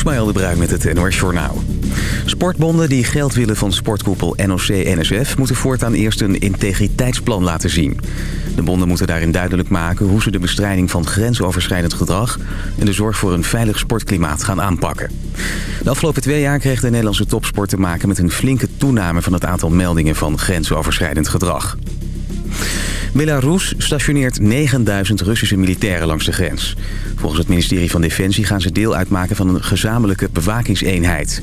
Ismaël de Bruin met het NOS Journaal. Sportbonden die geld willen van sportkoepel NOC-NSF... moeten voortaan eerst een integriteitsplan laten zien. De bonden moeten daarin duidelijk maken... hoe ze de bestrijding van grensoverschrijdend gedrag... en de zorg voor een veilig sportklimaat gaan aanpakken. De afgelopen twee jaar kreeg de Nederlandse topsport te maken... met een flinke toename van het aantal meldingen van grensoverschrijdend gedrag. Belarus stationeert 9000 Russische militairen langs de grens. Volgens het ministerie van Defensie gaan ze deel uitmaken van een gezamenlijke bewakingseenheid.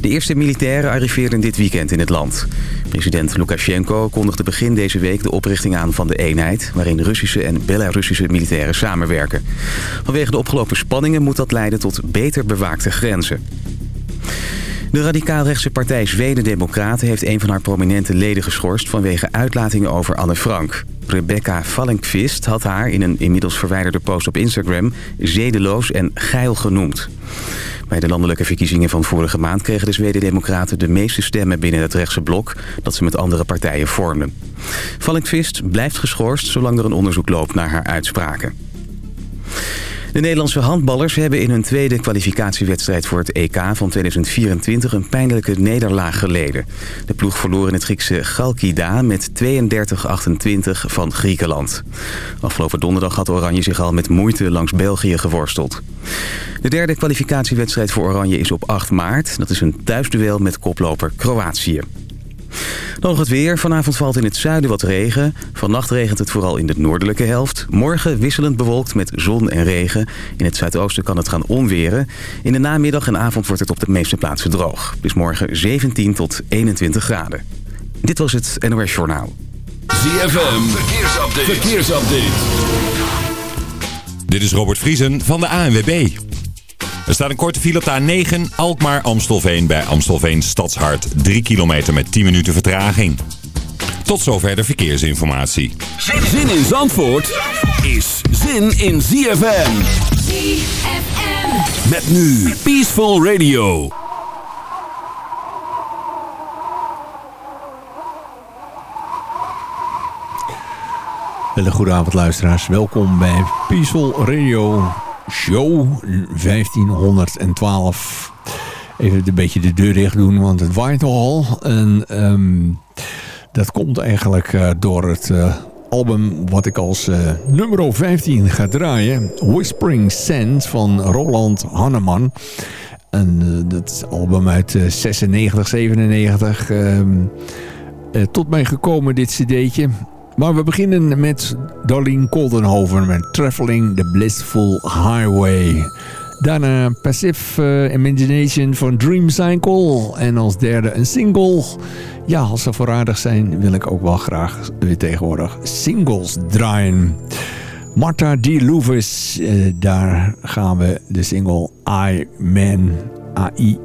De eerste militairen arriveerden dit weekend in het land. President Lukashenko kondigde begin deze week de oprichting aan van de eenheid... waarin Russische en Belarussische militairen samenwerken. Vanwege de opgelopen spanningen moet dat leiden tot beter bewaakte grenzen. De radicaalrechtse partij Zweden Democraten heeft een van haar prominente leden geschorst vanwege uitlatingen over Anne Frank. Rebecca Fallenkvist had haar in een inmiddels verwijderde post op Instagram zedeloos en geil genoemd. Bij de landelijke verkiezingen van vorige maand kregen de Zweden-Democraten de meeste stemmen binnen het rechtse blok dat ze met andere partijen vormden. Fallenkvist blijft geschorst zolang er een onderzoek loopt naar haar uitspraken. De Nederlandse handballers hebben in hun tweede kwalificatiewedstrijd voor het EK van 2024 een pijnlijke nederlaag geleden. De ploeg verloor in het Griekse Galkida met 32-28 van Griekenland. Afgelopen donderdag had Oranje zich al met moeite langs België geworsteld. De derde kwalificatiewedstrijd voor Oranje is op 8 maart. Dat is een thuisduel met koploper Kroatië. Nog het weer. Vanavond valt in het zuiden wat regen. Vannacht regent het vooral in de noordelijke helft. Morgen wisselend bewolkt met zon en regen. In het zuidoosten kan het gaan onweren. In de namiddag en avond wordt het op de meeste plaatsen droog. Is morgen 17 tot 21 graden. Dit was het NOS Journaal. ZFM. Verkeersupdate. Verkeersupdate. Dit is Robert Vriesen van de ANWB. Er staat een korte file op de A9 Alkmaar-Amstelveen bij Amstelveen Stadshart. 3 kilometer met 10 minuten vertraging. Tot zover de verkeersinformatie. Zin in Zandvoort is zin in ZFM. ZFM. Met nu Peaceful Radio. Hele goede avond luisteraars. Welkom bij Peaceful Radio Show 1512. Even een beetje de deur dicht doen, want het waait al. En um, dat komt eigenlijk uh, door het uh, album wat ik als uh, nummer 15 ga draaien. Whispering Sands van Roland Hanneman. En dat album uit 96, 97. Um, tot mij gekomen dit cd'tje. Maar we beginnen met Darlene Koldenhoven met Traveling the Blissful Highway. Daarna Passive uh, Imagination van Dream Cycle. En als derde een single. Ja, als ze voorradig zijn wil ik ook wel graag weer tegenwoordig singles draaien. Martha D. Louvis, uh, daar gaan we de single I Man, AI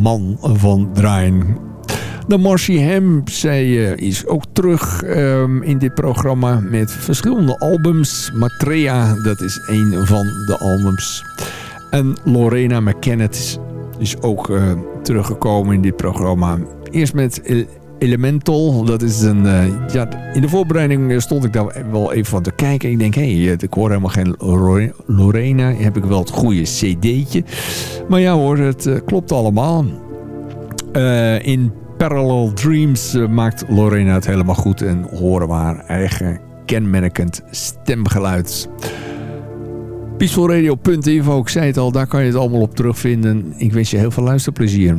Man van draaien. De Marcy Ham, zij uh, is ook terug um, in dit programma met verschillende albums. Matrea, dat is een van de albums. En Lorena McKennet is, is ook uh, teruggekomen in dit programma. Eerst met Elemental, dat is een... Uh, ja, in de voorbereiding stond ik daar wel even van te kijken. Ik denk, hé, hey, ik hoor helemaal geen Lorena. Heb ik wel het goede cd'tje. Maar ja hoor, het klopt allemaal. In Parallel Dreams uh, maakt Lorena het helemaal goed en horen we haar eigen kenmerkend stemgeluid. Peacefulradio.info, ik zei het al, daar kan je het allemaal op terugvinden. Ik wens je heel veel luisterplezier.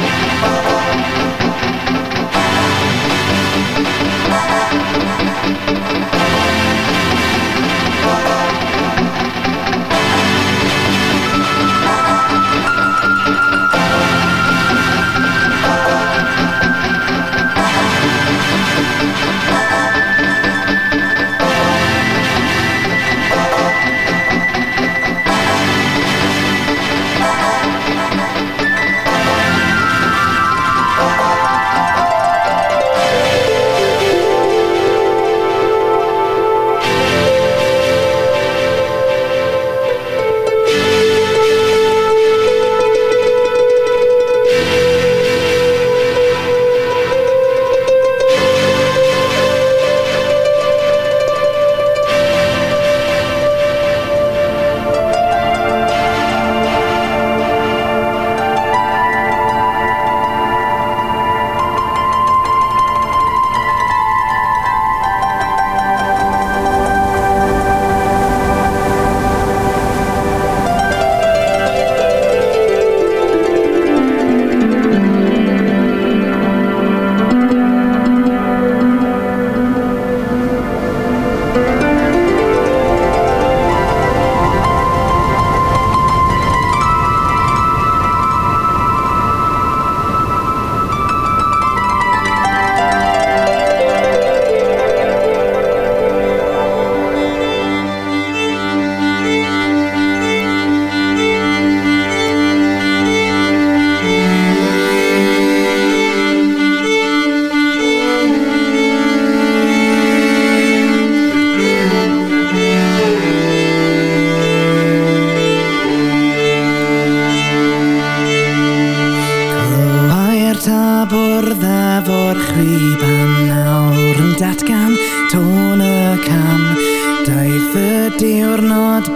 Oh,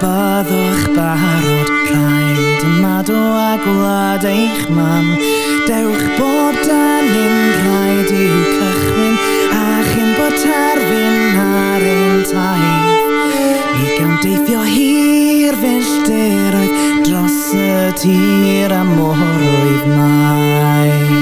byddwch barod Rhaid ymadw a gwlad eich mam. Dewch bob dan un rhaid i'w cychwyn A chyn bod terfyn ar ein taith. Ni gawn deithio hir filltiroedd Dros y tir a mor oedd maith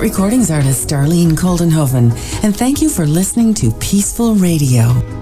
Recordings artist Darlene Koldenhoven, and thank you for listening to Peaceful Radio.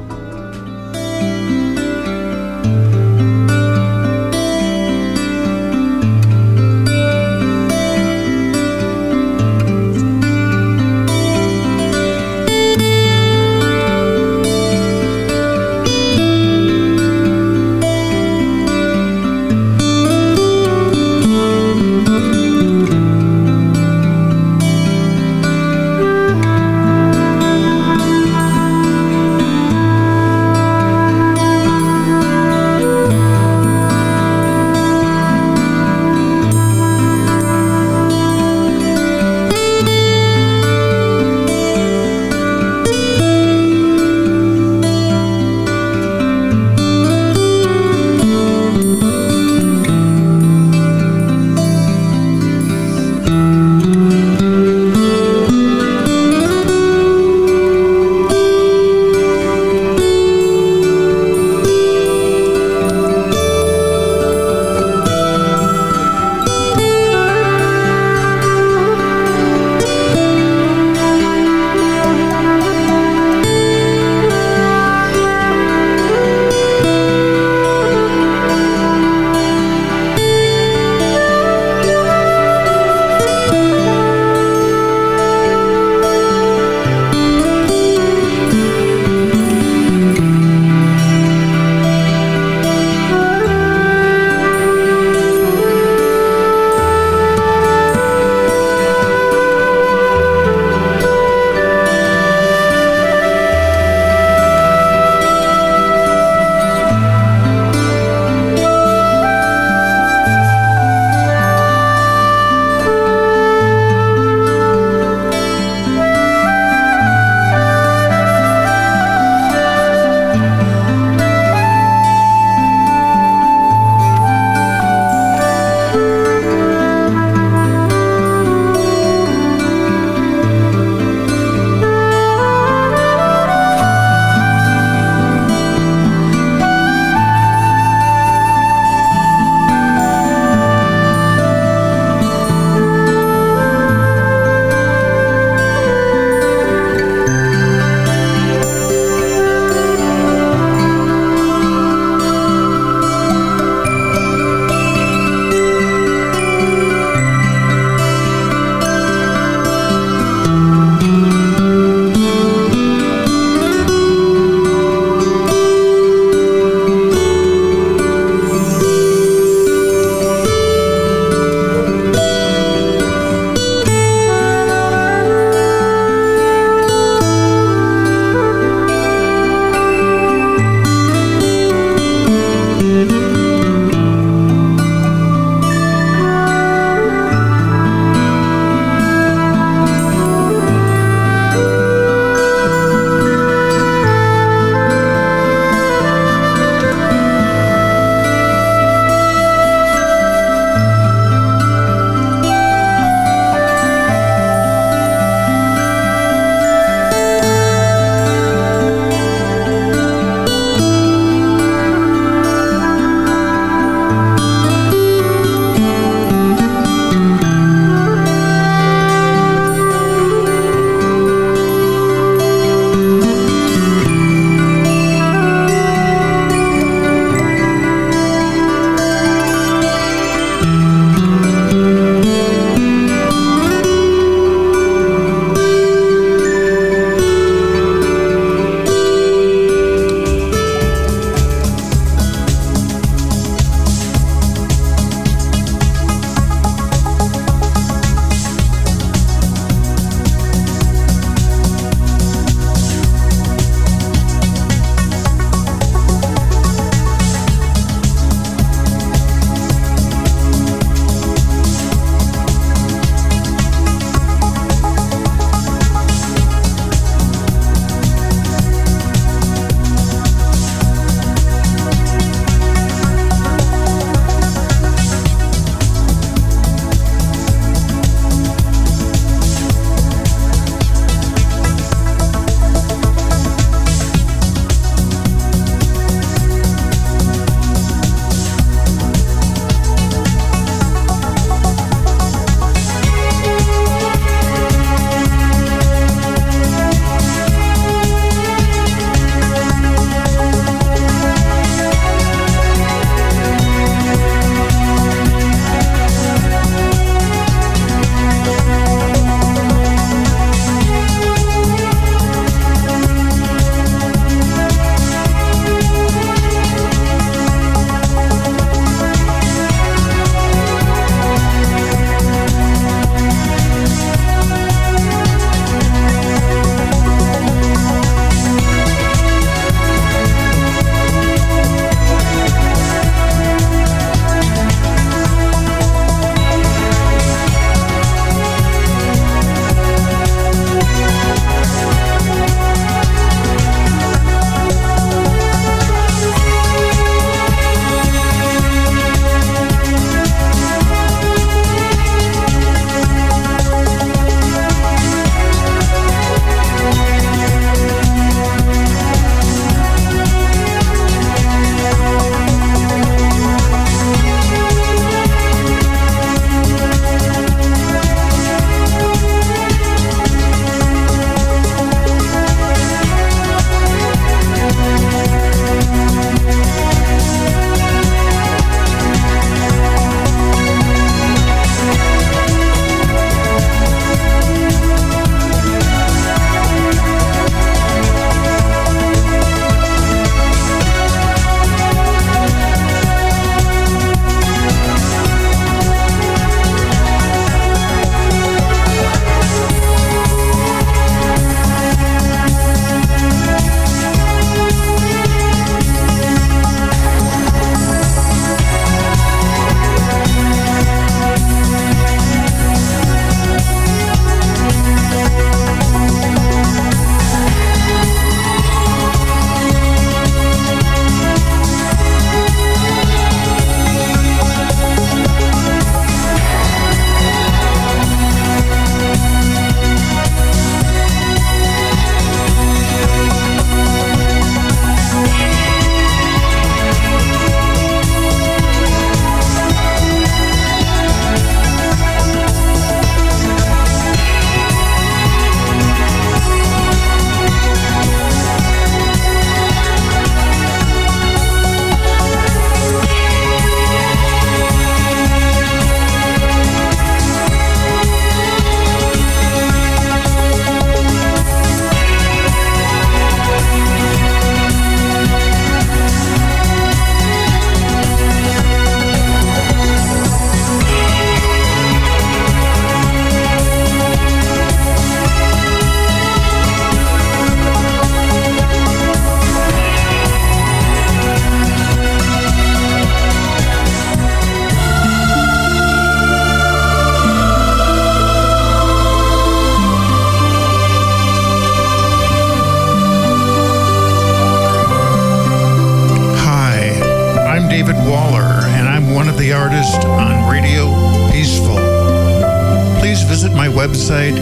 Website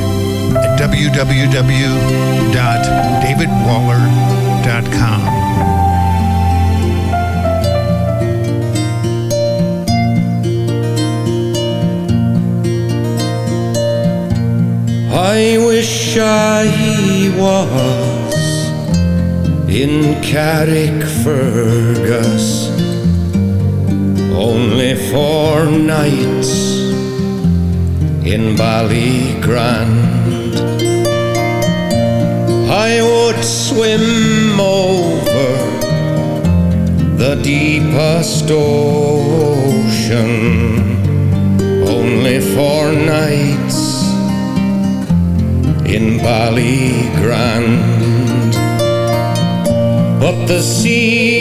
at www.davidwaller.com. I wish I was in Carrickfergus only for nights in Ballygrand. I would swim over the deepest ocean only for nights in Ballygrand. But the sea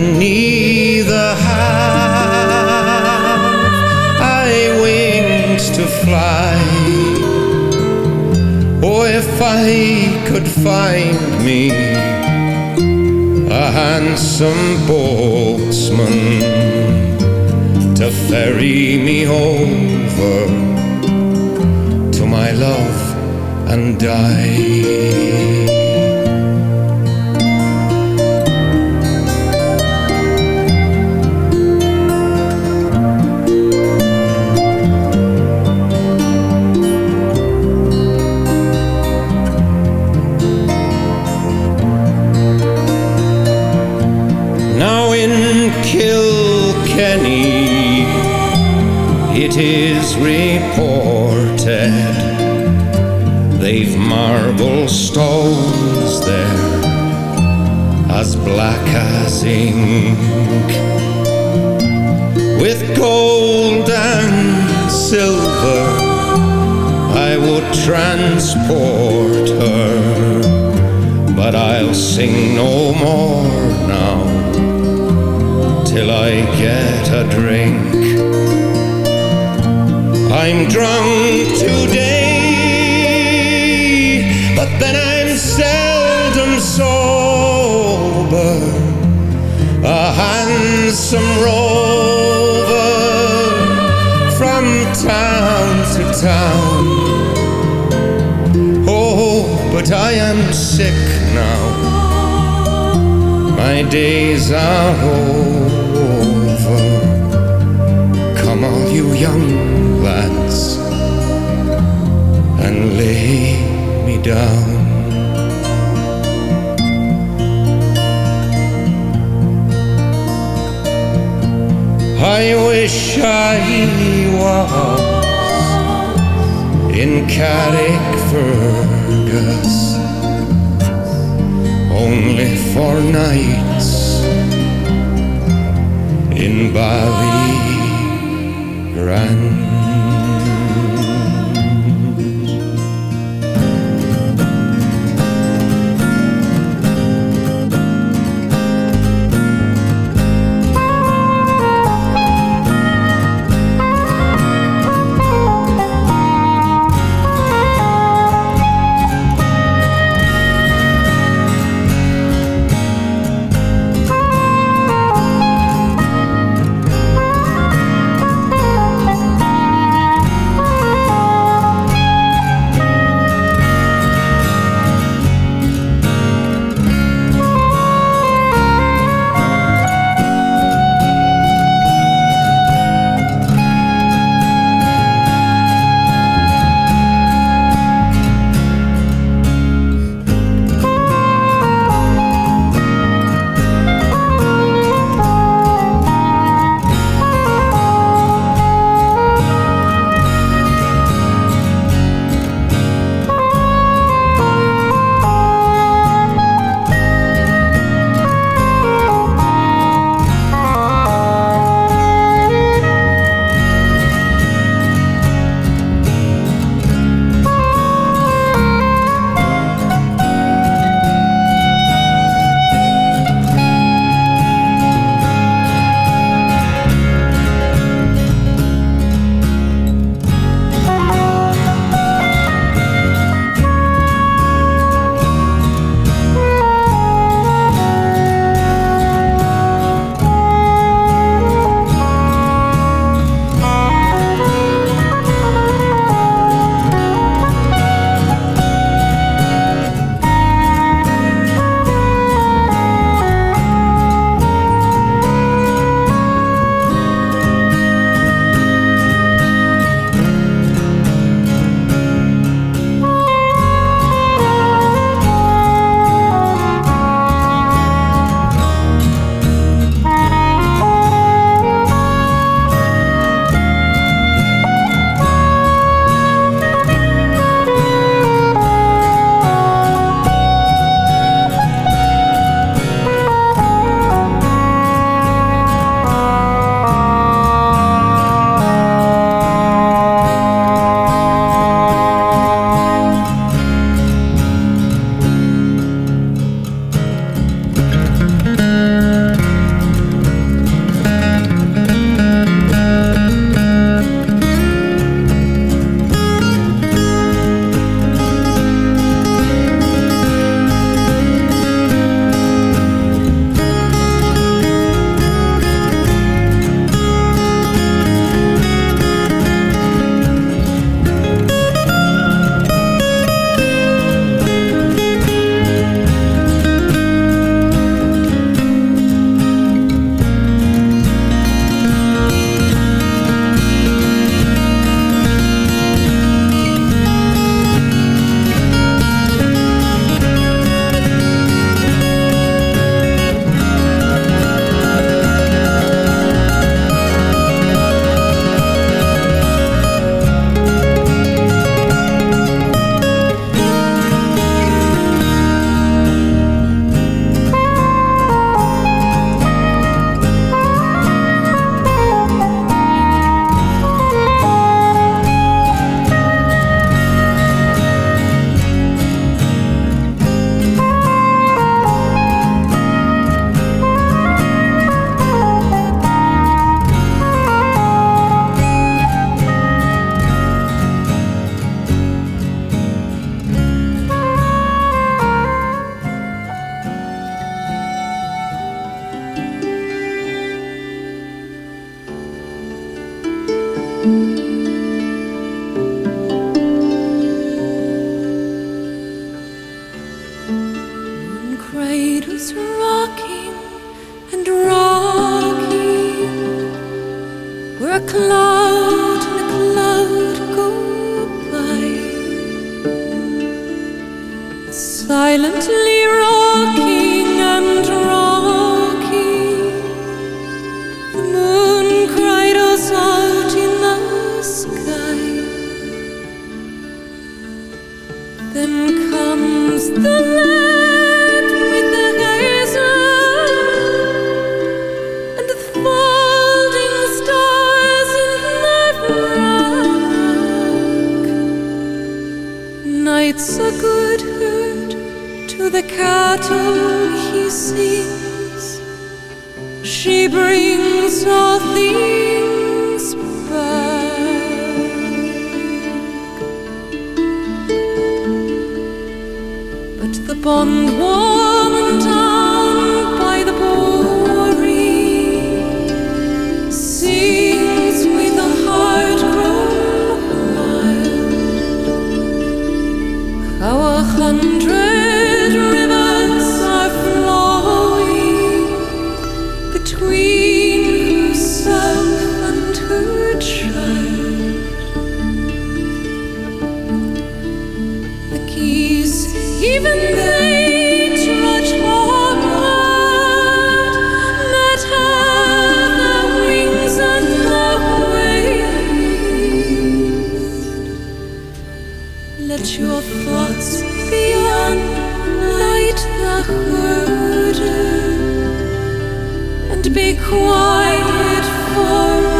neither have I wings to fly. Oh, if I could find me a handsome boatsman to ferry me over to my love and die. It is reported they've marble stones there as black as ink. With gold and silver I would transport her. But I'll sing no more now till I get a drink. I'm drunk today, but then I'm seldom sober. A handsome rover from town to town. Oh, but I am sick now my days are over. And lay me down. I wish I was in Carrickfergus only for nights in Ballygrand. night's Let your thoughts be beyond Leitachöde and be quiet for